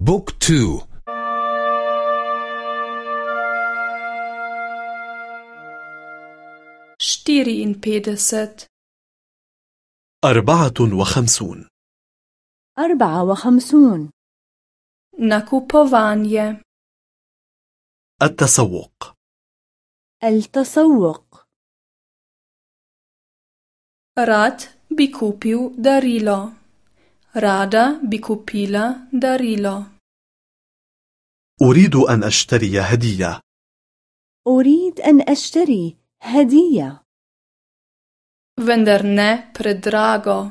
Book two. Štiriinpetdeset أربعة وخمسون. أربعة وخمسون. Nakupovanje التسوق. التسوق. bi kupil darilo. Rada bi kupila darilo. أريد أن أشتري هدية أريد أن أشتري هدية Vendar ne predrago.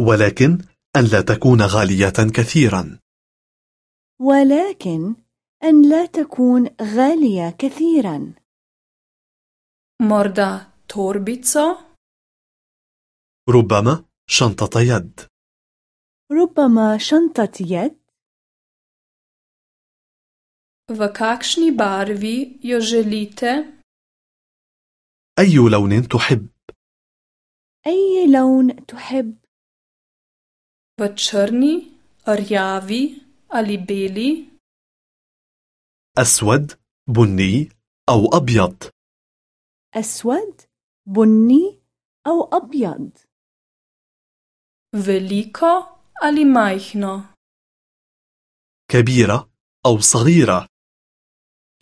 ولكن أن لا تكون غالية كثيرا ولكن أن لا تكون غالية كثيرا Morda torbico? ربما شنطة يد. ربما شنطة يد. V kakšni barvi jo želite? أي لون تحب؟ أي لون تحب؟ V črni, rjavi ali beli? أسود بني أو أبيض. أسود بني أو أبيض. Veliko ali majhno? كبيرة أو صغيرة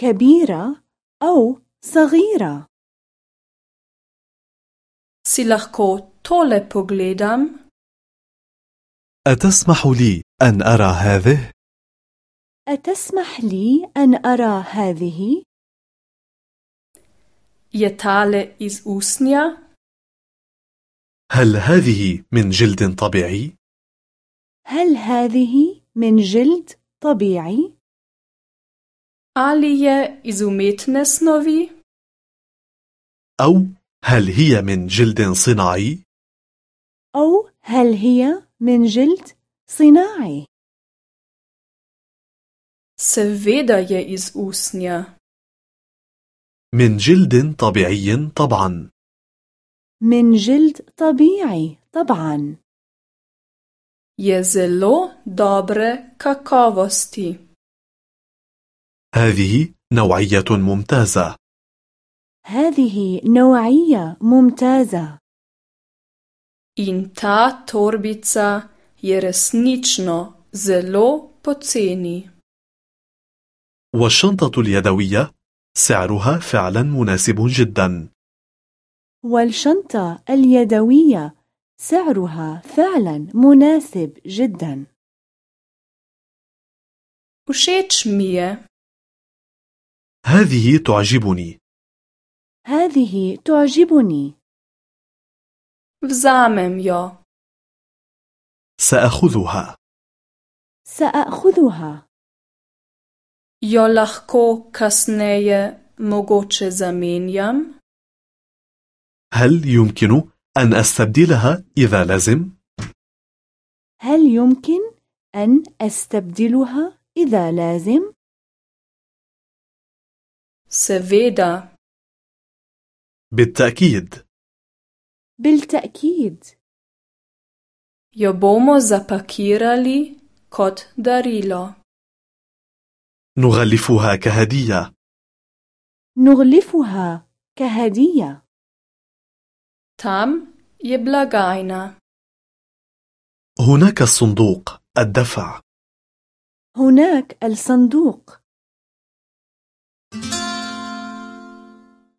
كبيرة أو صغيرة Si lahko tole pogledam? أتسمح لي أن أرى هذه؟ أتسمح لي أن أرى هذه؟ Je tale iz usnja? هل هذه من جلد طبيعي؟ هل هذه من جلد طبيعي؟ Ali je iz umetne snovi? أو هل هي من جلد صناعي؟ أو هل هي من جلد صناعي؟ Seveda je iz usnja. من جلد طبيعي طبعا من جلد طبيعي طبعا Je zelo dobre kakovosti. هذه نوعية ممتازة هذه نوعية ممتازة In ta torbica je resnično zelo poceni. والشنطة اليدوية سعرها فعلا مناسب جدا والشنطة اليدوية سعرها فعلا مناسب جدا Všeč mi je. هذه تعجبني هذه تعجبني Vzamem jo. سأخذها سأخذها Jo lahko kasneje mogoče zamenjam? هل يمكن أن أستبدلها إذا لازم؟ هل يمكن أن أستبدلها إذا لازم؟ Seveda. بالتأكيد بالتأكيد Jo bomo zapakirali kot darilo. نغلفها كهدية نغلفها كهدية Tam je blagajna. هناك الصندوق الدفع هناك الصندوق